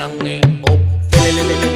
nang e op